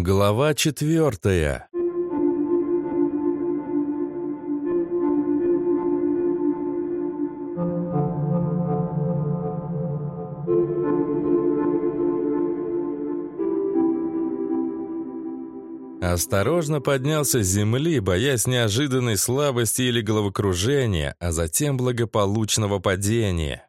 Глава четвертая. Осторожно поднялся с земли, боясь неожиданной слабости или головокружения, а затем благополучного падения.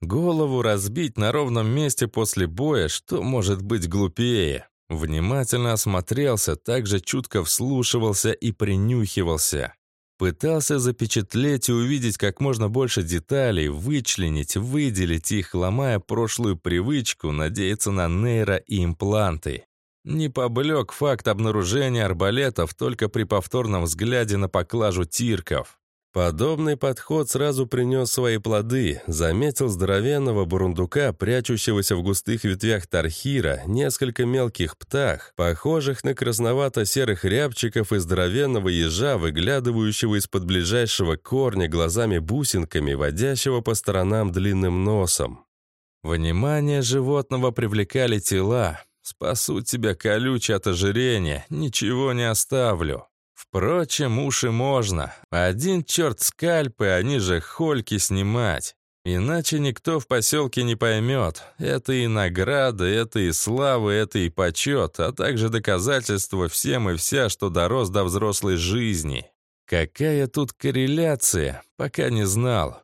Голову разбить на ровном месте после боя, что может быть глупее? Внимательно осмотрелся, также чутко вслушивался и принюхивался. Пытался запечатлеть и увидеть как можно больше деталей, вычленить, выделить их, ломая прошлую привычку, надеяться на нейро и импланты. Не поблек факт обнаружения арбалетов только при повторном взгляде на поклажу тирков. Подобный подход сразу принес свои плоды. Заметил здоровенного бурундука, прячущегося в густых ветвях тархира, несколько мелких птах, похожих на красновато-серых рябчиков и здоровенного ежа, выглядывающего из-под ближайшего корня глазами-бусинками, водящего по сторонам длинным носом. Внимание животного привлекали тела. «Спасу тебя, колюче от ожирения, ничего не оставлю». Впрочем, уши можно. Один черт скальпы, они же хольки снимать. Иначе никто в поселке не поймет. Это и награда, это и слава, это и почет, а также доказательство всем и вся, что дорос до взрослой жизни. Какая тут корреляция, пока не знал.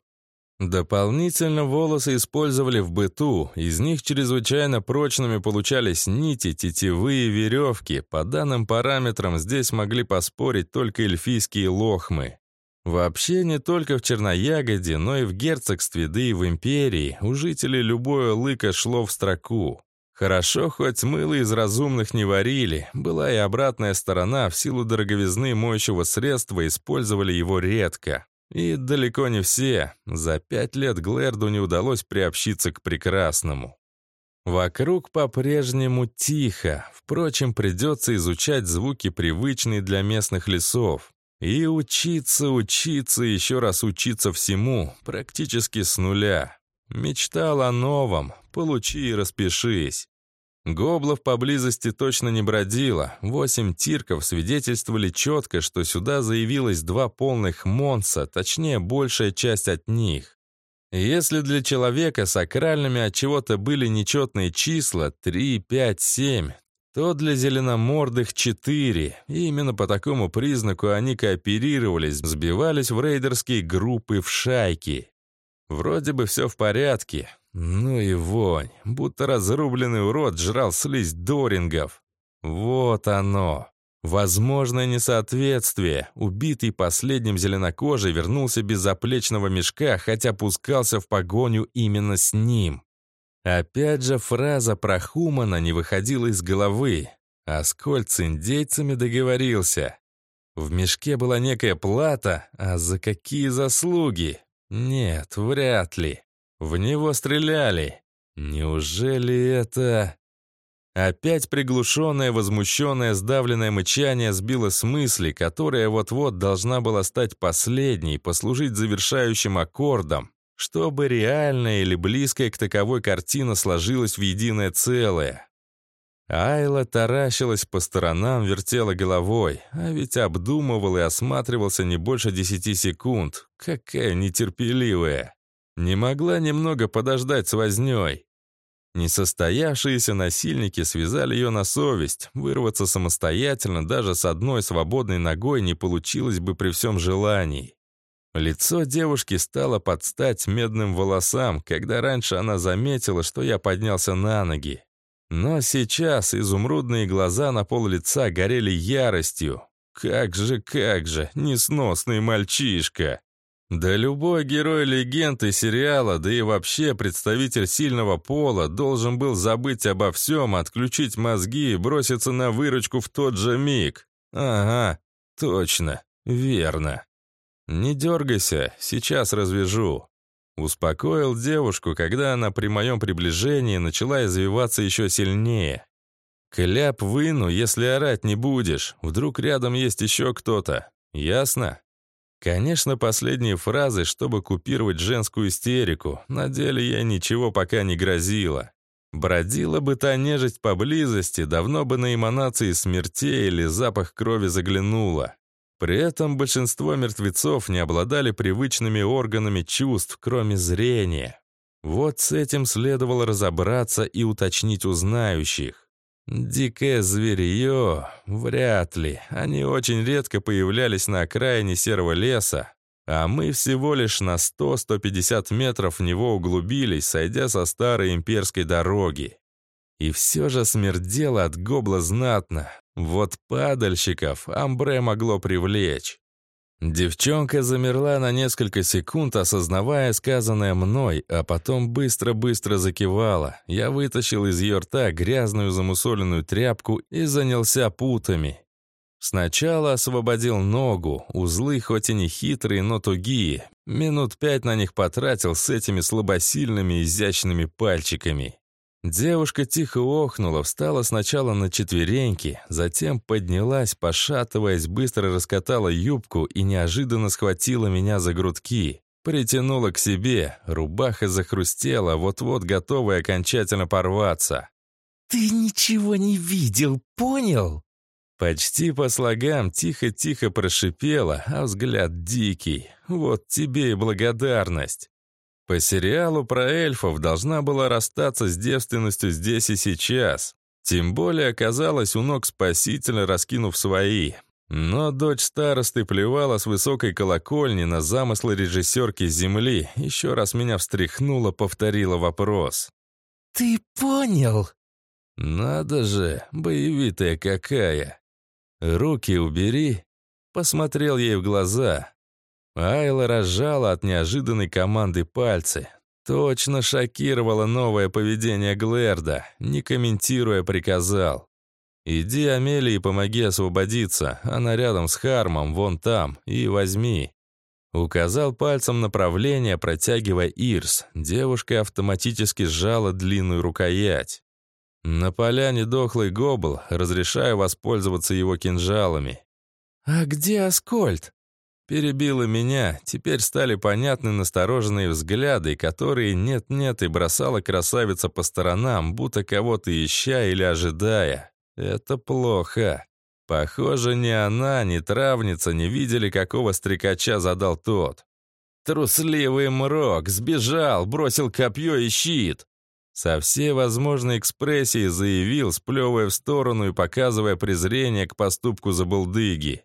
Дополнительно волосы использовали в быту, из них чрезвычайно прочными получались нити, тетивы и веревки. По данным параметрам здесь могли поспорить только эльфийские лохмы. Вообще не только в Черноягоде, но и в герцогстве, да и в империи у жителей любое лыко шло в строку. Хорошо, хоть мыло из разумных не варили, была и обратная сторона, в силу дороговизны моющего средства использовали его редко. И далеко не все. За пять лет Глэрду не удалось приобщиться к прекрасному. Вокруг по-прежнему тихо. Впрочем, придется изучать звуки, привычные для местных лесов. И учиться, учиться, еще раз учиться всему, практически с нуля. Мечтал о новом, получи и распишись. Гоблов поблизости точно не бродило. Восемь тирков свидетельствовали четко, что сюда заявилось два полных монса, точнее, большая часть от них. Если для человека сакральными от чего-то были нечетные числа 3, 5, 7, то для зеленомордых 4. И именно по такому признаку они кооперировались, сбивались в рейдерские группы в шайки. Вроде бы все в порядке, ну и вонь, будто разрубленный урод жрал слизь дорингов. Вот оно. Возможное несоответствие. Убитый последним зеленокожий вернулся без заплечного мешка, хотя пускался в погоню именно с ним. Опять же фраза про Хумана не выходила из головы. Аскольд с индейцами договорился. В мешке была некая плата, а за какие заслуги? Нет, вряд ли. В него стреляли. Неужели это... Опять приглушенное, возмущенное, сдавленное мычание сбило с мысли, которая вот-вот должна была стать последней, послужить завершающим аккордом, чтобы реальная или близкая к таковой картина сложилась в единое целое. Айла таращилась по сторонам, вертела головой, а ведь обдумывал и осматривался не больше десяти секунд. Какая нетерпеливая. Не могла немного подождать с вознёй. Несостоявшиеся насильники связали ее на совесть. Вырваться самостоятельно даже с одной свободной ногой не получилось бы при всем желании. Лицо девушки стало под стать медным волосам, когда раньше она заметила, что я поднялся на ноги. Но сейчас изумрудные глаза на пол лица горели яростью. Как же, как же, несносный мальчишка! Да любой герой легенды сериала, да и вообще представитель сильного пола должен был забыть обо всем, отключить мозги и броситься на выручку в тот же миг. Ага, точно, верно. Не дергайся, сейчас развяжу. Успокоил девушку, когда она при моем приближении начала извиваться еще сильнее. Кляп выну, если орать не будешь. Вдруг рядом есть еще кто-то. Ясно? Конечно, последние фразы, чтобы купировать женскую истерику. На деле я ничего пока не грозила. Бродила бы та нежить поблизости, давно бы на эманации смертей или запах крови заглянула. При этом большинство мертвецов не обладали привычными органами чувств, кроме зрения. Вот с этим следовало разобраться и уточнить у знающих. Дикое зверье? Вряд ли. Они очень редко появлялись на окраине серого леса, а мы всего лишь на 100-150 метров в него углубились, сойдя со старой имперской дороги. И все же смердело от гобла знатно. Вот падальщиков амбре могло привлечь. Девчонка замерла на несколько секунд, осознавая сказанное мной, а потом быстро-быстро закивала. Я вытащил из ее рта грязную замусоленную тряпку и занялся путами. Сначала освободил ногу, узлы хоть и не хитрые, но тугие. Минут пять на них потратил с этими слабосильными изящными пальчиками. Девушка тихо охнула, встала сначала на четвереньки, затем поднялась, пошатываясь, быстро раскатала юбку и неожиданно схватила меня за грудки. Притянула к себе, рубаха захрустела, вот-вот готовая окончательно порваться. «Ты ничего не видел, понял?» Почти по слогам тихо-тихо прошипела, а взгляд дикий. Вот тебе и благодарность. По сериалу про эльфов должна была расстаться с девственностью здесь и сейчас. Тем более оказалась у ног спасителя, раскинув свои. Но дочь старосты плевала с высокой колокольни на замыслы режиссерки Земли, еще раз меня встряхнула, повторила вопрос. «Ты понял?» «Надо же, боевитая какая!» «Руки убери!» Посмотрел ей в глаза. Айла разжала от неожиданной команды пальцы. Точно шокировало новое поведение Глэрда. Не комментируя, приказал. «Иди, Амелии, помоги освободиться. Она рядом с Хармом, вон там, и возьми». Указал пальцем направление, протягивая Ирс. Девушка автоматически сжала длинную рукоять. На поляне дохлый гобл, разрешаю воспользоваться его кинжалами. «А где Аскольд?» Перебило меня, теперь стали понятны настороженные взгляды, которые нет-нет и бросала красавица по сторонам, будто кого-то ища или ожидая. Это плохо. Похоже, ни она, ни травница не видели, какого стрекача задал тот. Трусливый мрок, сбежал, бросил копье и щит. Со всей возможной экспрессией заявил, сплевывая в сторону и показывая презрение к поступку забулдыги.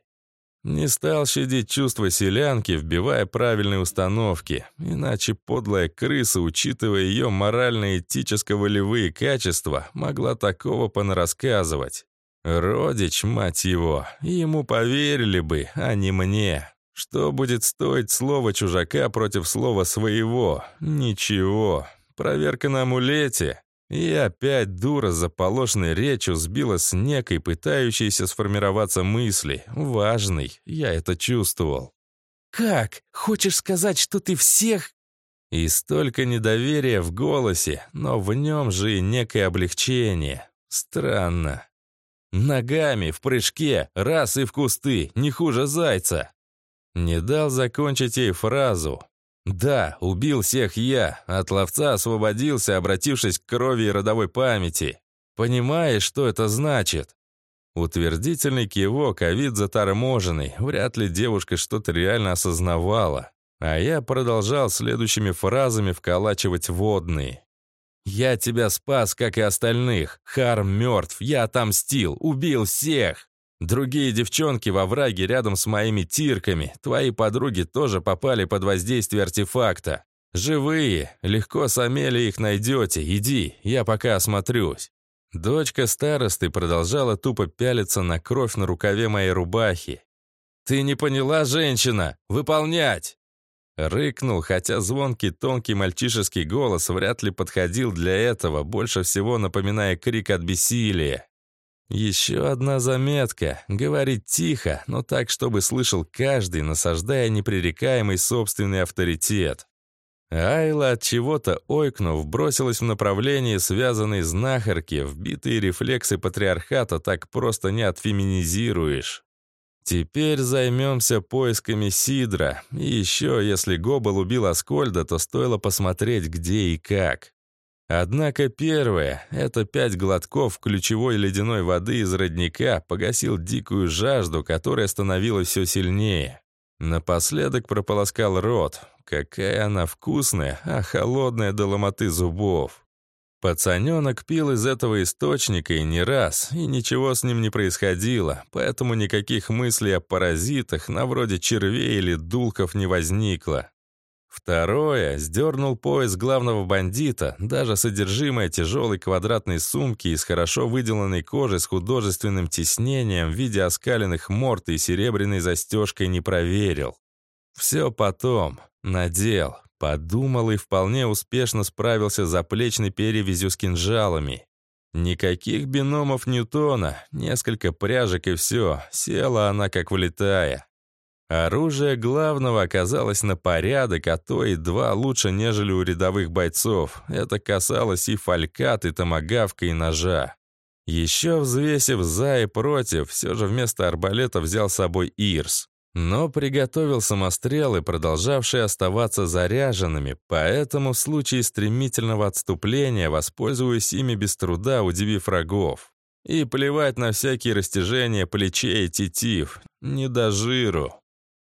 Не стал щадить чувства селянки, вбивая правильные установки, иначе подлая крыса, учитывая ее морально-этическо-волевые качества, могла такого понарассказывать. Родич, мать его, ему поверили бы, а не мне. Что будет стоить слово чужака против слова своего? Ничего. Проверка на амулете. И опять дура заполошенной речью сбила с некой пытающейся сформироваться мысли. Важный, я это чувствовал. «Как? Хочешь сказать, что ты всех...» И столько недоверия в голосе, но в нем же и некое облегчение. Странно. Ногами, в прыжке, раз и в кусты, не хуже зайца. Не дал закончить ей фразу. Да, убил всех я, от ловца освободился, обратившись к крови и родовой памяти. Понимаешь, что это значит? Утвердительный кивок, а вид заторможенный. Вряд ли девушка что-то реально осознавала. А я продолжал следующими фразами вколачивать водные. «Я тебя спас, как и остальных. Харм мертв, я отомстил, убил всех. Другие девчонки во враге рядом с моими тирками. Твои подруги тоже попали под воздействие артефакта. Живые. Легко с их найдете. Иди, я пока осмотрюсь». Дочка старосты продолжала тупо пялиться на кровь на рукаве моей рубахи. «Ты не поняла, женщина? Выполнять!» Рыкнул, хотя звонкий, тонкий мальчишеский голос вряд ли подходил для этого, больше всего напоминая крик от бессилия. Еще одна заметка. Говорить тихо, но так, чтобы слышал каждый, насаждая непререкаемый собственный авторитет. Айла от чего-то ойкнув, бросилась в направлении связанной знахарки, вбитые рефлексы патриархата так просто не отфеминизируешь. Теперь займемся поисками Сидра. И еще, если Гобал убил Аскольда, то стоило посмотреть, где и как. Однако первое — это пять глотков ключевой ледяной воды из родника погасил дикую жажду, которая становилась все сильнее. Напоследок прополоскал рот. Какая она вкусная, а холодная до ломоты зубов. Пацаненок пил из этого источника и не раз, и ничего с ним не происходило, поэтому никаких мыслей о паразитах, на вроде червей или дулков, не возникло. Второе, сдернул пояс главного бандита, даже содержимое тяжелой квадратной сумки из хорошо выделанной кожи с художественным тиснением в виде оскаленных морд и серебряной застежкой не проверил. Все потом. Надел. Подумал и вполне успешно справился с заплечной перевязью с кинжалами. Никаких биномов Ньютона, несколько пряжек и все. Села она как влетая. Оружие главного оказалось на порядок, а то и два лучше, нежели у рядовых бойцов. Это касалось и фалькат, и томагавка, и ножа. Еще взвесив за и против, все же вместо арбалета взял с собой Ирс. Но приготовил самострелы, продолжавшие оставаться заряженными, поэтому в случае стремительного отступления воспользуюсь ими без труда, удивив врагов. И плевать на всякие растяжения плечей и тетив, не до жиру.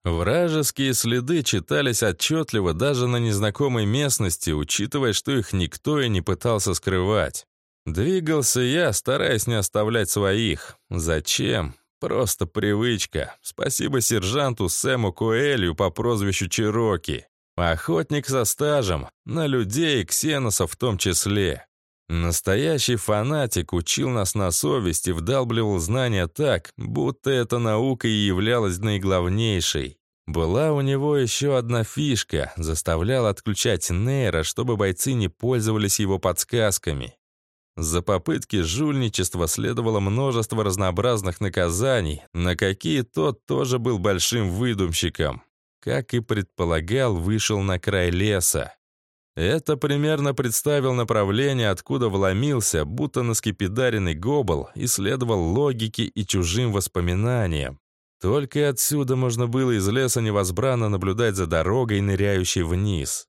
Вражеские следы читались отчетливо даже на незнакомой местности, учитывая, что их никто и не пытался скрывать. Двигался я, стараясь не оставлять своих. Зачем? Просто привычка. Спасибо сержанту Сэму Куэлью по прозвищу Чироки. Охотник со стажем, на людей и ксеносов в том числе. Настоящий фанатик учил нас на совести, вдалбливал знания так, будто эта наука и являлась наиглавнейшей. Была у него еще одна фишка, заставлял отключать нейро, чтобы бойцы не пользовались его подсказками. За попытки жульничества следовало множество разнообразных наказаний, на какие тот тоже был большим выдумщиком. Как и предполагал, вышел на край леса. Это примерно представил направление, откуда вломился, будто на скипидаренный гобл, и следовал логике и чужим воспоминаниям. Только отсюда можно было из леса невозбранно наблюдать за дорогой, ныряющей вниз.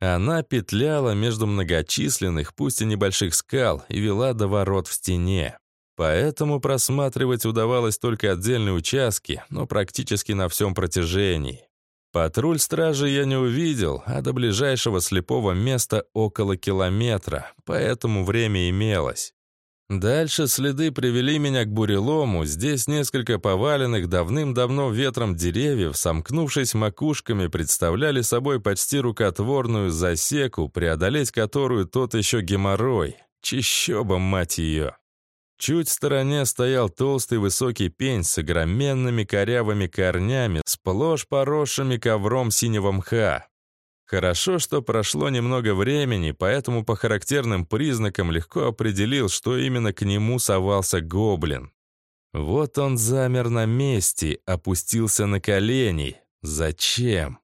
Она петляла между многочисленных, пусть и небольших скал, и вела до ворот в стене. Поэтому просматривать удавалось только отдельные участки, но практически на всем протяжении. Патруль стражи я не увидел, а до ближайшего слепого места около километра, поэтому время имелось. Дальше следы привели меня к бурелому, здесь несколько поваленных давным-давно ветром деревьев, сомкнувшись макушками, представляли собой почти рукотворную засеку, преодолеть которую тот еще геморрой. Чищоба, мать ее! Чуть в стороне стоял толстый высокий пень с огроменными корявыми корнями, сплошь поросшими ковром синего мха. Хорошо, что прошло немного времени, поэтому по характерным признакам легко определил, что именно к нему совался гоблин. Вот он замер на месте, опустился на колени. Зачем?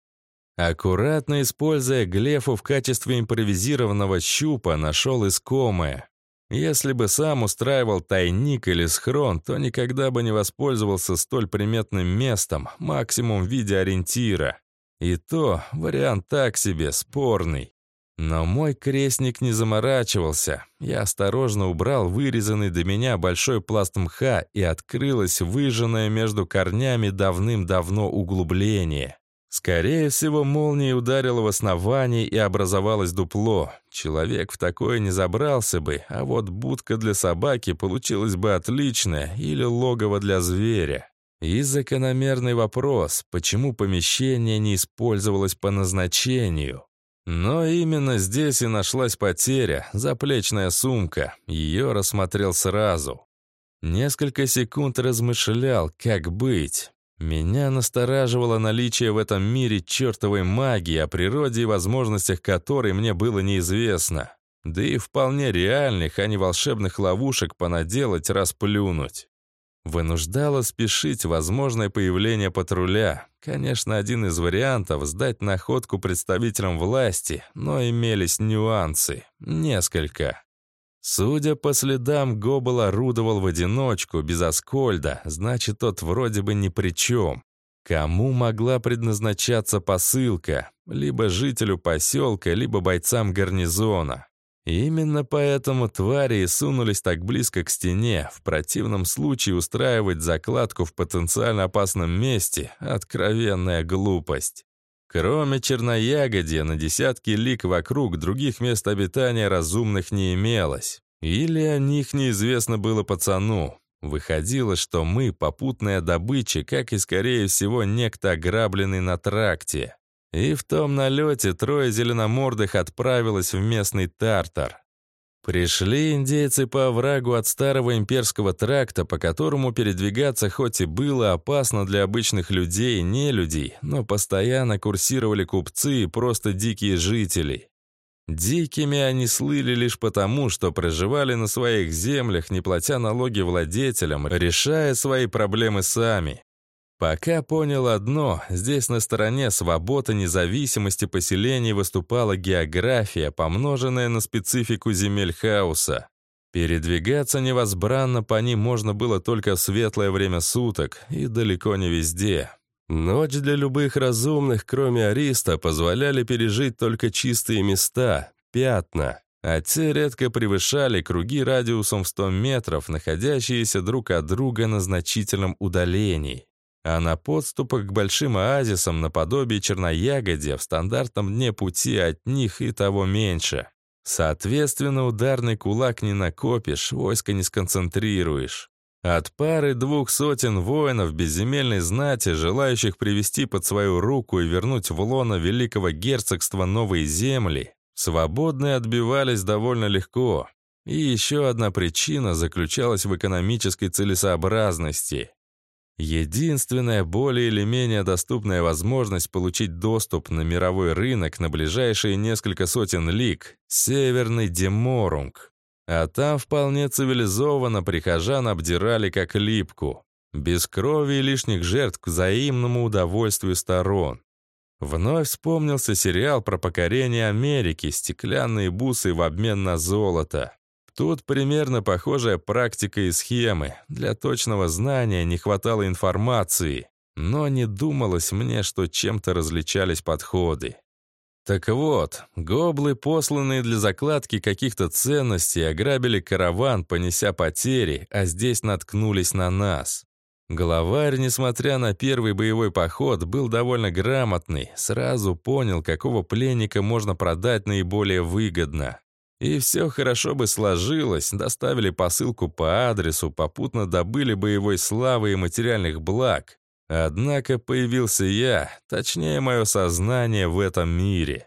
Аккуратно используя глефу в качестве импровизированного щупа, нашел искомое. Если бы сам устраивал тайник или схрон, то никогда бы не воспользовался столь приметным местом, максимум в виде ориентира. И то вариант так себе, спорный. Но мой крестник не заморачивался. Я осторожно убрал вырезанный до меня большой пласт мха, и открылось выжженное между корнями давным-давно углубление. Скорее всего, молния ударила в основание и образовалось дупло. Человек в такое не забрался бы, а вот будка для собаки получилась бы отличная или логово для зверя. И закономерный вопрос, почему помещение не использовалось по назначению. Но именно здесь и нашлась потеря, заплечная сумка. Ее рассмотрел сразу. Несколько секунд размышлял, как быть. Меня настораживало наличие в этом мире чертовой магии, о природе и возможностях которой мне было неизвестно. Да и вполне реальных, а не волшебных ловушек понаделать, расплюнуть. Вынуждало спешить возможное появление патруля. Конечно, один из вариантов — сдать находку представителям власти, но имелись нюансы. Несколько. Судя по следам, Гобл орудовал в одиночку, без Аскольда, значит, тот вроде бы ни при чем. Кому могла предназначаться посылка? Либо жителю поселка, либо бойцам гарнизона. Именно поэтому твари и сунулись так близко к стене. В противном случае устраивать закладку в потенциально опасном месте — откровенная глупость. Кроме черноягодья, на десятки лик вокруг других мест обитания разумных не имелось. Или о них неизвестно было пацану. Выходило, что мы — попутная добыча, как и, скорее всего, некто ограбленный на тракте. И в том налете трое зеленомордых отправилось в местный Тартар. Пришли индейцы по оврагу от старого имперского тракта, по которому передвигаться хоть и было опасно для обычных людей и не людей, но постоянно курсировали купцы и просто дикие жители. Дикими они слыли лишь потому, что проживали на своих землях, не платя налоги владетелям, решая свои проблемы сами. Пока понял одно, здесь на стороне свободы независимости поселений выступала география, помноженная на специфику земель хаоса. Передвигаться невозбранно по ним можно было только в светлое время суток, и далеко не везде. Ночь для любых разумных, кроме Ариста, позволяли пережить только чистые места, пятна, а те редко превышали круги радиусом в 100 метров, находящиеся друг от друга на значительном удалении. А на подступах к большим оазисам наподобие черноягодия в стандартном дне пути от них и того меньше. Соответственно, ударный кулак не накопишь, войско не сконцентрируешь. От пары-двух сотен воинов безземельной знати, желающих привести под свою руку и вернуть в лоно великого герцогства новые земли, свободные отбивались довольно легко. И еще одна причина заключалась в экономической целесообразности. Единственная более или менее доступная возможность получить доступ на мировой рынок на ближайшие несколько сотен лиг — Северный Деморунг. А там вполне цивилизованно прихожан обдирали как липку. Без крови и лишних жертв к взаимному удовольствию сторон. Вновь вспомнился сериал про покорение Америки, стеклянные бусы в обмен на золото. Тут примерно похожая практика и схемы. Для точного знания не хватало информации, но не думалось мне, что чем-то различались подходы. Так вот, гоблы, посланные для закладки каких-то ценностей, ограбили караван, понеся потери, а здесь наткнулись на нас. Главарь, несмотря на первый боевой поход, был довольно грамотный, сразу понял, какого пленника можно продать наиболее выгодно. И все хорошо бы сложилось, доставили посылку по адресу, попутно добыли боевой славы и материальных благ, Однако появился я, точнее мое сознание в этом мире.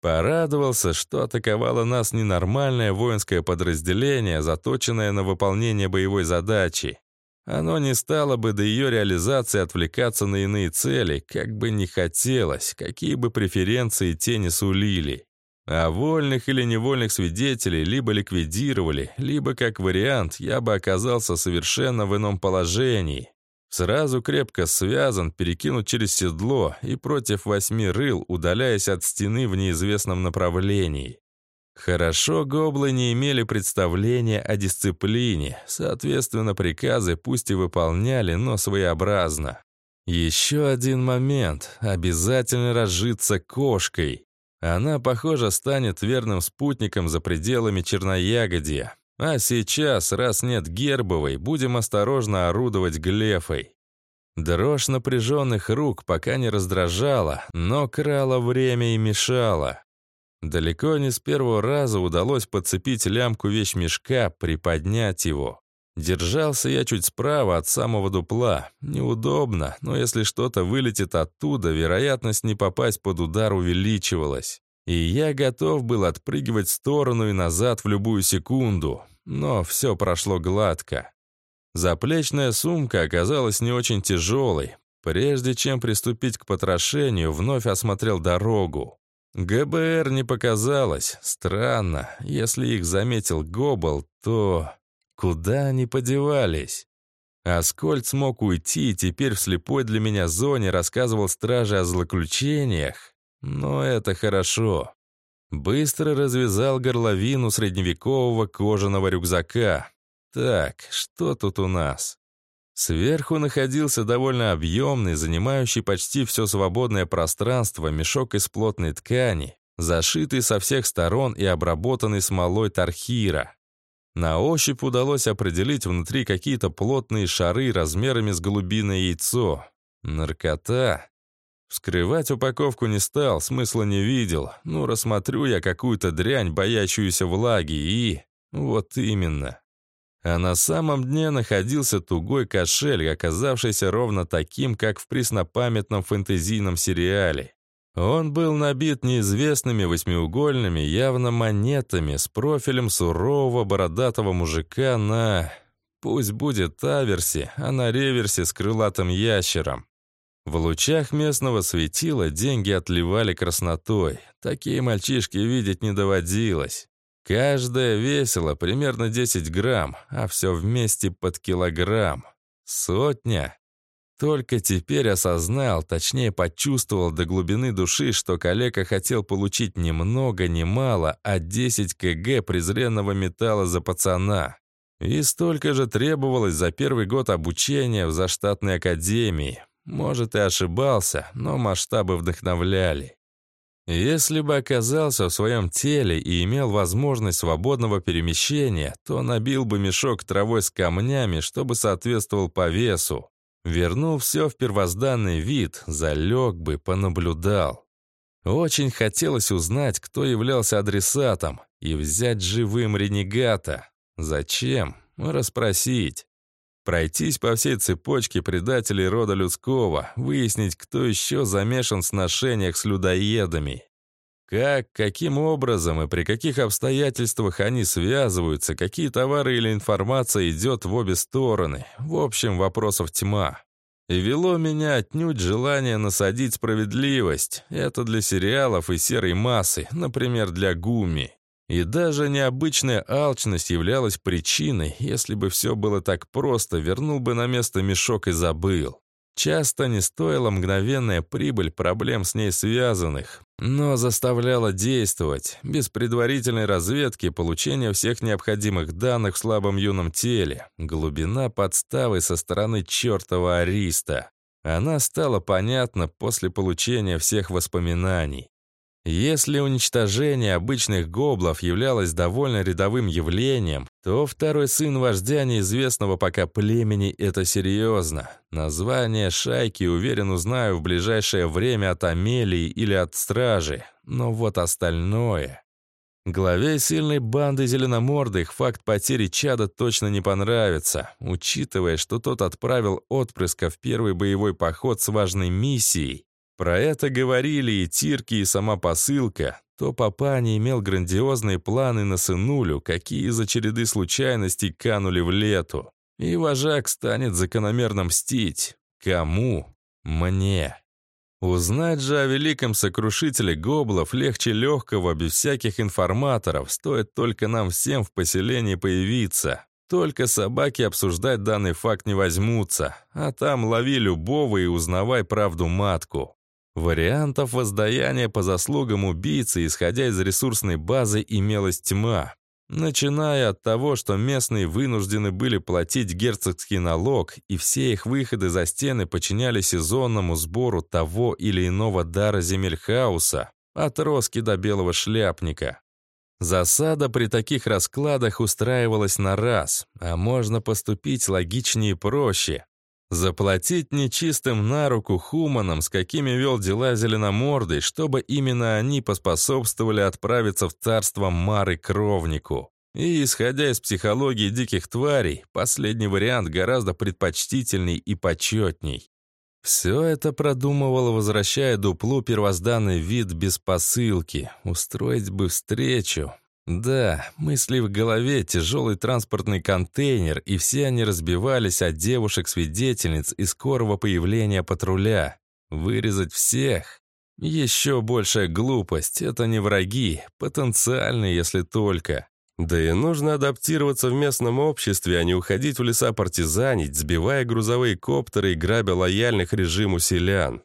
Порадовался, что атаковало нас ненормальное воинское подразделение, заточенное на выполнение боевой задачи. Оно не стало бы до ее реализации отвлекаться на иные цели, как бы не хотелось, какие бы преференции те не сулили. А вольных или невольных свидетелей либо ликвидировали, либо, как вариант, я бы оказался совершенно в ином положении, Сразу крепко связан, перекинут через седло и против восьми рыл, удаляясь от стены в неизвестном направлении. Хорошо гоблы не имели представления о дисциплине, соответственно, приказы пусть и выполняли, но своеобразно. Еще один момент. Обязательно разжиться кошкой. Она, похоже, станет верным спутником за пределами черноягодья. А сейчас, раз нет гербовой, будем осторожно орудовать глефой. Дрожь напряженных рук пока не раздражала, но крала время и мешала. Далеко не с первого раза удалось подцепить лямку вещмешка, приподнять его. Держался я чуть справа от самого дупла. Неудобно, но если что-то вылетит оттуда, вероятность не попасть под удар увеличивалась. И я готов был отпрыгивать в сторону и назад в любую секунду но все прошло гладко. Заплечная сумка оказалась не очень тяжелой. Прежде чем приступить к потрошению, вновь осмотрел дорогу. ГБР не показалось. Странно. Если их заметил Гобл, то... Куда они подевались? Аскольд смог уйти и теперь в слепой для меня зоне рассказывал страже о злоключениях. Но это хорошо. Быстро развязал горловину средневекового кожаного рюкзака. Так, что тут у нас? Сверху находился довольно объемный, занимающий почти все свободное пространство мешок из плотной ткани, зашитый со всех сторон и обработанный смолой тархира. На ощупь удалось определить внутри какие-то плотные шары размерами с голубиное яйцо. Наркота. Вскрывать упаковку не стал, смысла не видел. Ну, рассмотрю я какую-то дрянь, боящуюся влаги, и... Вот именно. А на самом дне находился тугой кошель, оказавшийся ровно таким, как в преснопамятном фэнтезийном сериале. Он был набит неизвестными восьмиугольными, явно монетами, с профилем сурового бородатого мужика на... Пусть будет аверсе, а на реверсе с крылатым ящером. В лучах местного светила деньги отливали краснотой. Такие мальчишки видеть не доводилось. Каждая весила примерно 10 грамм, а все вместе под килограмм. Сотня. Только теперь осознал, точнее почувствовал до глубины души, что коллега хотел получить ни много ни мало, а 10 кг презренного металла за пацана. И столько же требовалось за первый год обучения в заштатной академии. Может, и ошибался, но масштабы вдохновляли. Если бы оказался в своем теле и имел возможность свободного перемещения, то набил бы мешок травой с камнями, чтобы соответствовал по весу. Вернул все в первозданный вид, залег бы, понаблюдал. Очень хотелось узнать, кто являлся адресатом, и взять живым ренегата. Зачем? Расспросить. Пройтись по всей цепочке предателей рода людского, выяснить, кто еще замешан в сношениях с людоедами. Как, каким образом и при каких обстоятельствах они связываются, какие товары или информация идет в обе стороны. В общем, вопросов тьма. И вело меня отнюдь желание насадить справедливость. Это для сериалов и серой массы, например, для Гуми. И даже необычная алчность являлась причиной, если бы все было так просто, вернул бы на место мешок и забыл. Часто не стоила мгновенная прибыль проблем с ней связанных, но заставляла действовать, без предварительной разведки, получения всех необходимых данных в слабом юном теле, глубина подставы со стороны чертова Ариста. Она стала понятна после получения всех воспоминаний. Если уничтожение обычных гоблов являлось довольно рядовым явлением, то второй сын вождя неизвестного пока племени — это серьезно. Название шайки, уверен, узнаю в ближайшее время от Амелии или от Стражи. Но вот остальное... Главе сильной банды зеленомордых факт потери чада точно не понравится, учитывая, что тот отправил отпрыска в первый боевой поход с важной миссией, про это говорили и Тирки, и сама посылка. То папа не имел грандиозные планы на сынулю, какие из-за случайностей канули в лету. И вожак станет закономерно мстить. Кому? Мне. Узнать же о великом сокрушителе гоблов легче легкого, без всяких информаторов, стоит только нам всем в поселении появиться. Только собаки обсуждать данный факт не возьмутся, а там лови любого и узнавай правду матку. Вариантов воздаяния по заслугам убийцы, исходя из ресурсной базы, имелась тьма. Начиная от того, что местные вынуждены были платить герцогский налог, и все их выходы за стены подчиняли сезонному сбору того или иного дара земель хаоса, от роски до белого шляпника. Засада при таких раскладах устраивалась на раз, а можно поступить логичнее и проще. Заплатить нечистым на руку хуманам, с какими вел дела Зеленомордый, чтобы именно они поспособствовали отправиться в царство Мары Кровнику. И, исходя из психологии диких тварей, последний вариант гораздо предпочтительней и почетней. Все это продумывал, возвращая дуплу первозданный вид без посылки. Устроить бы встречу, да, мысли в голове, тяжелый транспортный контейнер, и все они разбивались от девушек-свидетельниц и скорого появления патруля. Вырезать всех? Еще большая глупость, это не враги, потенциальные, если только. Да и нужно адаптироваться в местном обществе, а не уходить в леса партизанить, сбивая грузовые коптеры и грабя лояльных режиму селян.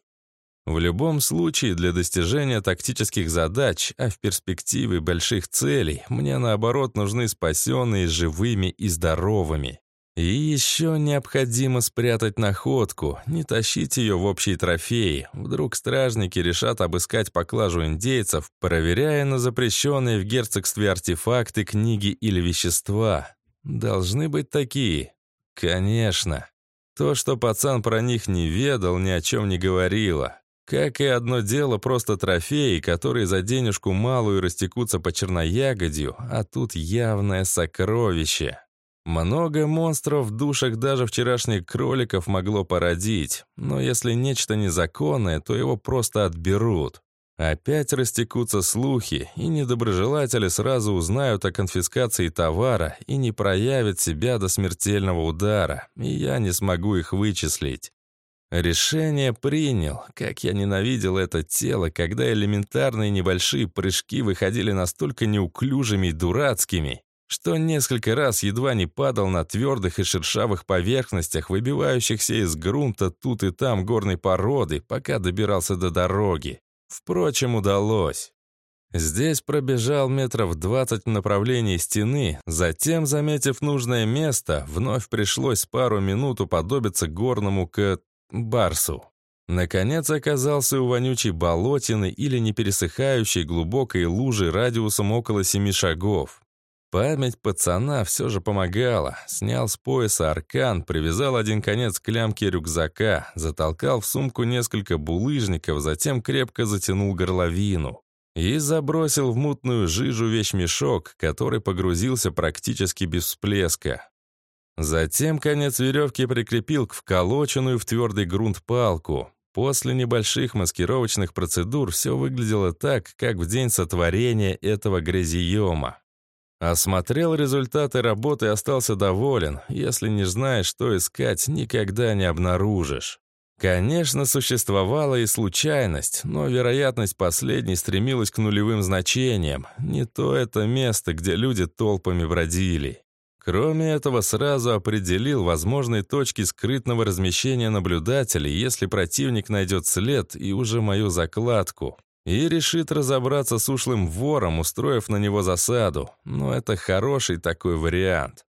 В любом случае, для достижения тактических задач, а в перспективе больших целей, мне наоборот нужны спасенные живыми и здоровыми. И еще необходимо спрятать находку, не тащить ее в общие трофеи. Вдруг стражники решат обыскать поклажу индейцев, проверяя на запрещенные в герцогстве артефакты, книги или вещества. Должны быть такие. Конечно. То, что пацан про них не ведал, ни о чем не говорило. Как и одно дело просто трофеи, которые за денежку малую растекутся по черноягодью, а тут явное сокровище. Много монстров в душах даже вчерашних кроликов могло породить, но если нечто незаконное, то его просто отберут. Опять растекутся слухи, и недоброжелатели сразу узнают о конфискации товара и не проявят себя до смертельного удара, и я не смогу их вычислить. Решение принял. Как я ненавидел это тело, когда элементарные небольшие прыжки выходили настолько неуклюжими и дурацкими, что несколько раз едва не падал на твердых и шершавых поверхностях, выбивающихся из грунта тут и там горной породы, пока добирался до дороги. Впрочем, удалось. Здесь пробежал метров двадцать в направлении стены, затем, заметив нужное место, вновь пришлось пару минут уподобиться горному к... барсу. Наконец оказался у вонючей болотины или непересыхающей глубокой лужи радиусом около семи шагов. Память пацана все же помогала. Снял с пояса аркан, привязал один конец к лямке рюкзака, затолкал в сумку несколько булыжников, затем крепко затянул горловину и забросил в мутную жижу вещмешок, который погрузился практически без всплеска. Затем конец веревки прикрепил к вколоченную в твердый грунт палку. После небольших маскировочных процедур все выглядело так, как в день сотворения этого грязиема. Осмотрел результаты работы и остался доволен. Если не знаешь, что искать, никогда не обнаружишь. Конечно, существовала и случайность, но вероятность последней стремилась к нулевым значениям. Не то это место, где люди толпами бродили. Кроме этого, сразу определил возможные точки скрытного размещения наблюдателей, если противник найдет след и уже мою закладку и решит разобраться с ушлым вором, устроив на него засаду. Но это хороший такой вариант.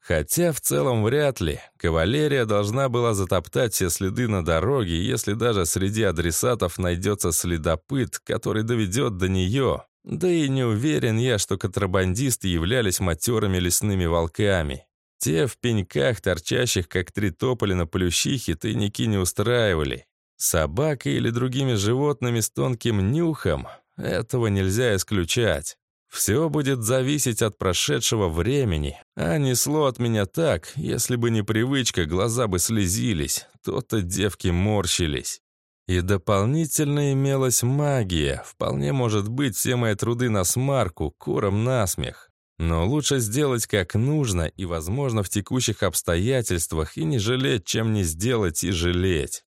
Хотя в целом вряд ли. Кавалерия должна была затоптать все следы на дороге, если даже среди адресатов найдется следопыт, который доведет до нее. Да и не уверен я, что контрабандисты являлись матерыми лесными волками. Те в пеньках, торчащих как три тополя на плющихе, тайники не устраивали. Собакой или другими животными с тонким нюхом этого нельзя исключать. Все будет зависеть от прошедшего времени, а несло от меня так, если бы не привычка, глаза бы слезились, то-то девки морщились. И дополнительно имелась магия, вполне может быть все мои труды на смарку, куром насмех. Но лучше сделать как нужно и, возможно, в текущих обстоятельствах и не жалеть, чем не сделать и жалеть.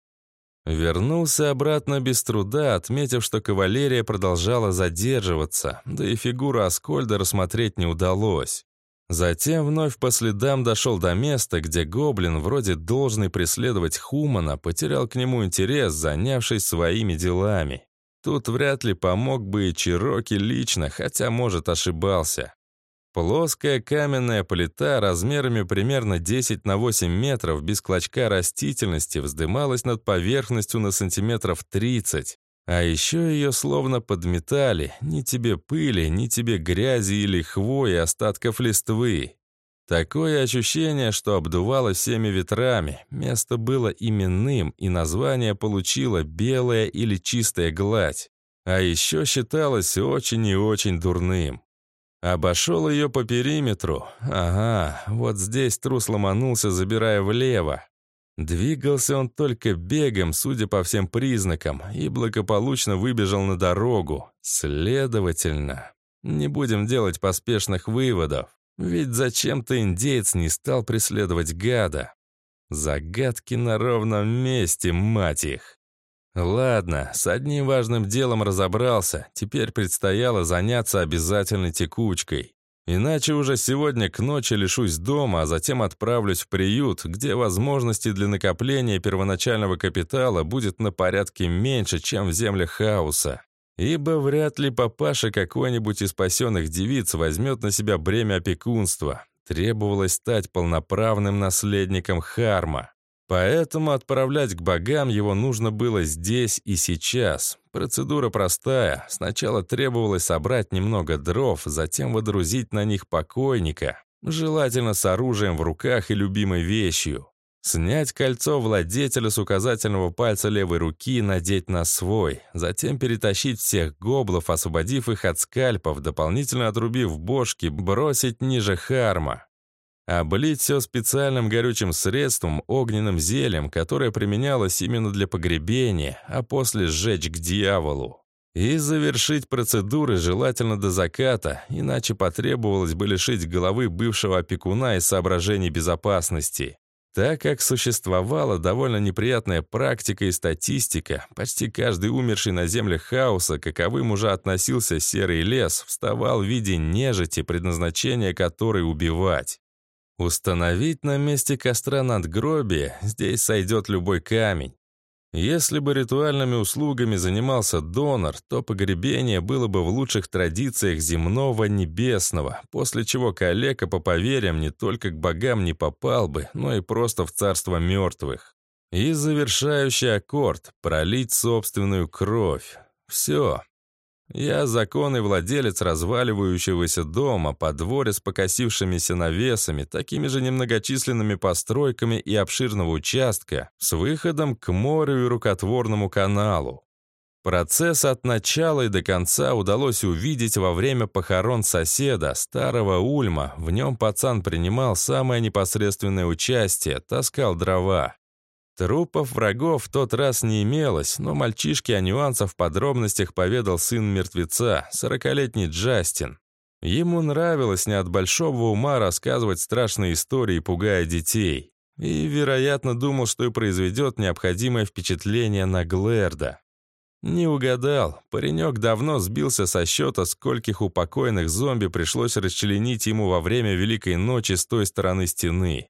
Вернулся обратно без труда, отметив, что кавалерия продолжала задерживаться, да и фигуру Аскольда рассмотреть не удалось. Затем вновь по следам дошел до места, где гоблин, вроде должный преследовать Хумана, потерял к нему интерес, занявшись своими делами. Тут вряд ли помог бы и Чироки лично, хотя, может, ошибался. Плоская каменная плита размерами примерно 10 на 8 метров без клочка растительности вздымалась над поверхностью на сантиметров 30. А еще ее словно подметали, ни тебе пыли, ни тебе грязи или хвои остатков листвы. Такое ощущение, что обдувало всеми ветрами. Место было именным, и название получило «белая» или «чистая гладь». А еще считалось очень и очень дурным. Обошел ее по периметру. Ага, вот здесь трус ломанулся, забирая влево. Двигался он только бегом, судя по всем признакам, и благополучно выбежал на дорогу. Следовательно, не будем делать поспешных выводов, ведь зачем-то индеец не стал преследовать гада. Загадки на ровном месте, мать их. Ладно, с одним важным делом разобрался, теперь предстояло заняться обязательной текучкой. Иначе уже сегодня к ночи лишусь дома, а затем отправлюсь в приют, где возможностей для накопления первоначального капитала будет на порядке меньше, чем в землях хаоса. Ибо вряд ли папаша какой-нибудь из спасенных девиц возьмет на себя бремя опекунства. требовалось стать полноправным наследником Харма. Поэтому отправлять к богам его нужно было здесь и сейчас. Процедура простая. Сначала требовалось собрать немного дров, затем водрузить на них покойника, желательно с оружием в руках и любимой вещью. Снять кольцо владетеля с указательного пальца левой руки и надеть на свой. Затем перетащить всех гоблов, освободив их от скальпов, дополнительно отрубив бошки, бросить ниже харма. Облить все специальным горючим средством, огненным зельем, которое применялось именно для погребения, а после сжечь к дьяволу. И завершить процедуры желательно до заката, иначе потребовалось бы лишить головы бывшего опекуна из соображений безопасности. Так как существовала довольно неприятная практика и статистика, почти каждый умерший на землях хаоса, каковым уже относился серый лес, вставал в виде нежити, предназначение которой убивать. Установить на месте костра надгробие, здесь сойдет любой камень. Если бы ритуальными услугами занимался донор, то погребение было бы в лучших традициях земного небесного, после чего калека по поверьям не только к богам не попал бы, но и просто в царство мертвых. И завершающий аккорд — пролить собственную кровь. Все, я законный владелец разваливающегося дома, по дворе с покосившимися навесами, такими же немногочисленными постройками и обширного участка, с выходом к морю и рукотворному каналу. Процесс от начала и до конца удалось увидеть во время похорон соседа, старого Ульма. В нем пацан принимал самое непосредственное участие, таскал дрова. Трупов врагов в тот раз не имелось, но мальчишке о нюансах в подробностях поведал сын мертвеца, сорокалетний Джастин. Ему нравилось не от большого ума рассказывать страшные истории, пугая детей. И, вероятно, думал, что и произведет необходимое впечатление на Глэрда. Не угадал. Паренек давно сбился со счета, скольких упокоенных зомби пришлось расчленить ему во время Великой Ночи с той стороны стены.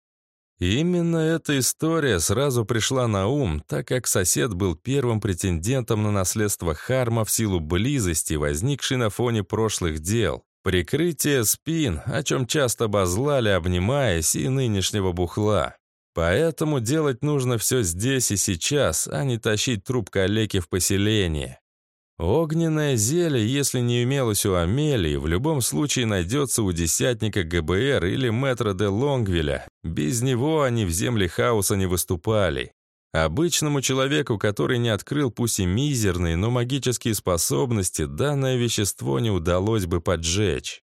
Именно эта история сразу пришла на ум, так как сосед был первым претендентом на наследство Харма в силу близости, возникшей на фоне прошлых дел. Прикрытие спин, о чем часто базлали, обнимаясь, и нынешнего бухла. Поэтому делать нужно все здесь и сейчас, а не тащить труп калеки в поселение. Огненное зелье, если не имелось у Амелии, в любом случае найдется у десятника ГБР или мэтра де Лонгвилля. Без него они в земле хаоса не выступали. Обычному человеку, который не открыл пусть и мизерные, но магические способности, данное вещество не удалось бы поджечь.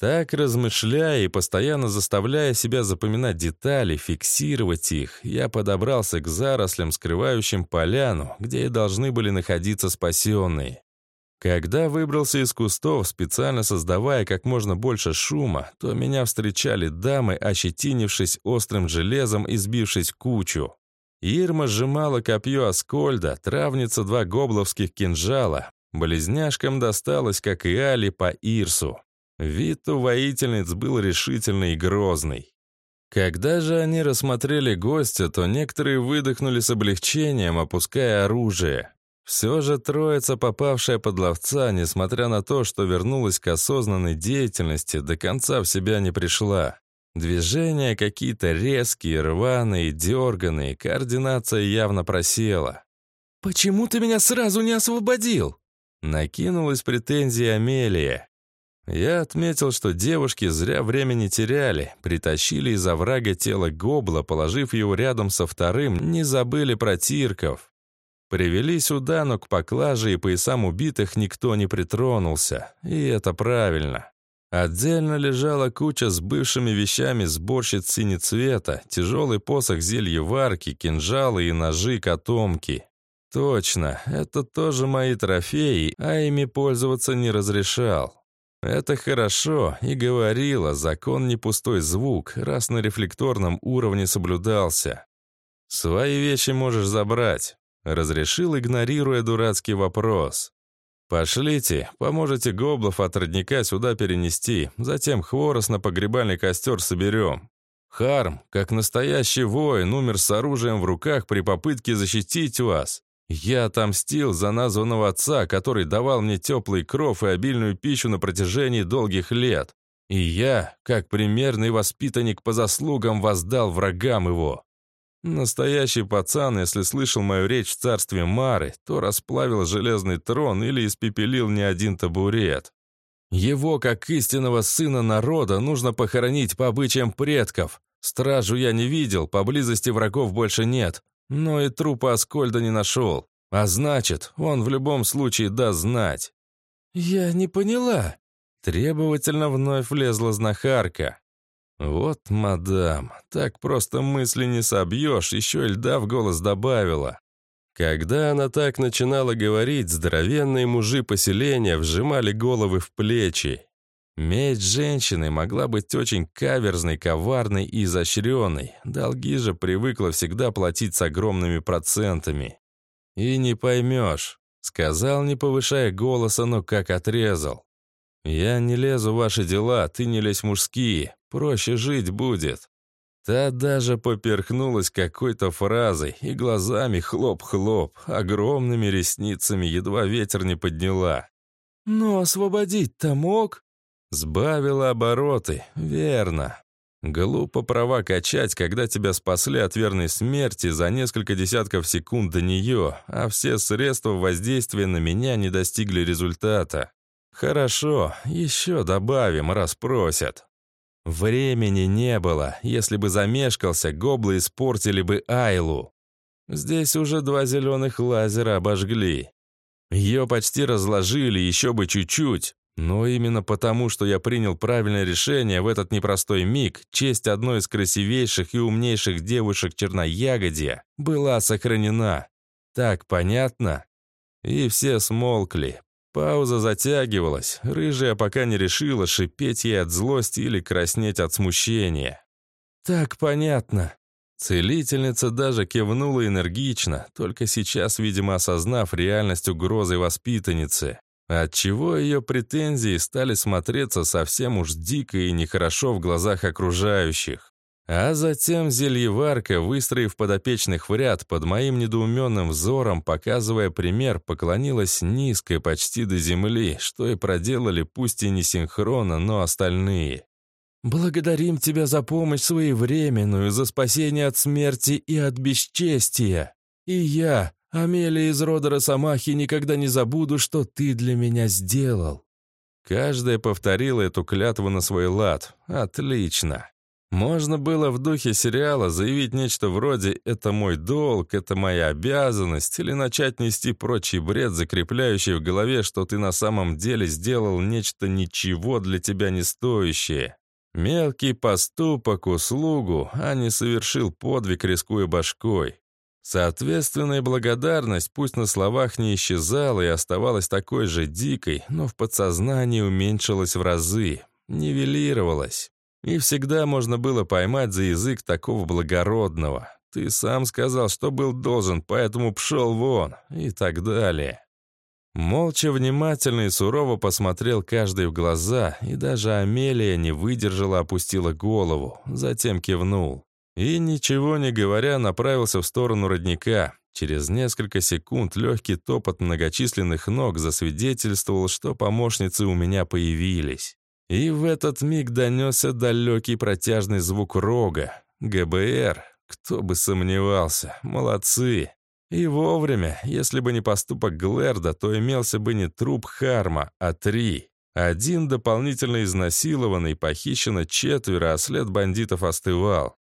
Так, размышляя и постоянно заставляя себя запоминать детали, фиксировать их, я подобрался к зарослям, скрывающим поляну, где и должны были находиться спасенные. Когда выбрался из кустов, специально создавая как можно больше шума, то меня встречали дамы, ощетинившись острым железом и сбившись кучу. Ирма сжимала копье Аскольда, травница два гобловских кинжала. Близняшкам досталось, как и Али, по Ирсу. Вид у воительниц был решительный и грозный. Когда же они рассмотрели гостя, то некоторые выдохнули с облегчением, опуская оружие. Все же троица, попавшая под ловца, несмотря на то, что вернулась к осознанной деятельности, до конца в себя не пришла. Движения какие-то резкие, рваные, дерганые, координация явно просела. «Почему ты меня сразу не освободил?» Накинулась претензия Амелия. Я отметил, что девушки зря времени теряли, притащили из оврага тело гобла, положив его рядом со вторым, не забыли про тирков. Привели сюда, но к поклаже и поясам убитых никто не притронулся, и это правильно. Отдельно лежала куча с бывшими вещами сборщиц синецвета, тяжелый посох зельеварки, кинжалы и ножи-котомки. Точно, это тоже мои трофеи, а ими пользоваться не разрешал. Это хорошо, и говорила, закон не пустой звук, раз на рефлекторном уровне соблюдался. «Свои вещи можешь забрать», — разрешил, игнорируя дурацкий вопрос. «Пошлите, поможете гоблов от родника сюда перенести, затем хворост на погребальный костер соберем. Харм, как настоящий воин, умер с оружием в руках при попытке защитить вас. Я отомстил за названного отца, который давал мне теплый кров и обильную пищу на протяжении долгих лет. И я, как примерный воспитанник по заслугам, воздал врагам его. Настоящий пацан, если слышал мою речь в царстве Мары, то расплавил железный трон или испепелил не один табурет. Его, как истинного сына народа, нужно похоронить по обычаям предков. Стражу я не видел, поблизости врагов больше нет, но и трупа Аскольда не нашел. А значит, он в любом случае даст знать. «Я не поняла», Требовательно вновь влезла знахарка. «Вот, мадам, так просто мысли не собьешь, еще и льда в голос добавила». Когда она так начинала говорить, здоровенные мужи поселения вжимали головы в плечи. Месть женщины могла быть очень каверзной, коварной и изощренной. Долги же привыкла всегда платить с огромными процентами. «И не поймешь», — сказал, не повышая голоса, но как отрезал. «Я не лезу в ваши дела, ты не лезь мужские. Проще жить будет». Та даже поперхнулась какой-то фразой и глазами хлоп-хлоп, огромными ресницами едва ветер не подняла. «Но освободить-то мог?» Сбавила обороты, верно. Глупо права качать, когда тебя спасли от верной смерти за несколько десятков секунд до нее, а все средства воздействия на меня не достигли результата. «Хорошо, еще добавим, раз просят». Времени не было. Если бы замешкался, гоблы испортили бы Айлу. Здесь уже два зеленых лазера обожгли. Ее почти разложили, еще бы чуть-чуть. Но именно потому, что я принял правильное решение в этот непростой миг, честь одной из красивейших и умнейших девушек Черноягодья была сохранена. Так понятно? И все смолкли, Пауза затягивалась. Рыжая пока не решила, шипеть ей от злости или краснеть от смущения. «Так понятно». Целительница даже кивнула энергично, только сейчас, видимо, осознав реальность угрозы воспитанницы, отчего ее претензии стали смотреться совсем уж дико и нехорошо в глазах окружающих. А затем зельеварка, выстроив подопечных в ряд, под моим недоуменным взором, показывая пример, поклонилась низко, почти до земли, что и проделали пусть и не синхронно, но остальные. «Благодарим тебя за помощь своевременную, за спасение от смерти и от бесчестия. И я, Амелия из рода Росомахи, никогда не забуду, что ты для меня сделал». Каждая повторила эту клятву на свой лад. «Отлично». Можно было в духе сериала заявить нечто вроде «это мой долг», «это моя обязанность» или начать нести прочий бред, закрепляющий в голове, что ты на самом деле сделал нечто ничего для тебя не стоящее. Мелкий поступок, услугу, а не совершил подвиг, рискуя башкой. Соответственная благодарность пусть на словах не исчезала и оставалась такой же дикой, но в подсознании уменьшилась в разы, нивелировалась. И всегда можно было поймать за язык такого благородного. Ты сам сказал, что был должен, поэтому пшел вон, и так далее. Молча, внимательно и сурово посмотрел каждый в глаза, и даже Амелия не выдержала, опустила голову, затем кивнул. И, ничего не говоря, направился в сторону родника. Через несколько секунд легкий топот многочисленных ног засвидетельствовал, что помощницы у меня появились. И в этот миг донесся далекий протяжный звук рога. ГБР. Кто бы сомневался. Молодцы. И вовремя, если бы не поступок Глэрда, то имелся бы не труп Харма, а три. Один дополнительно изнасилованный, похищено четверо, а след бандитов остывал.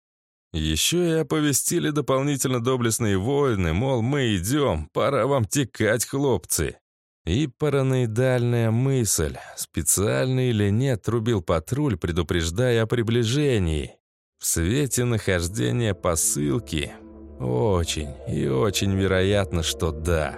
Еще и оповестили дополнительно доблестные воины, мол, мы идем, пора вам текать, хлопцы. И параноидальная мысль, специально или нет, трубил патруль, предупреждая о приближении. В свете нахождения посылки очень и очень вероятно, что да.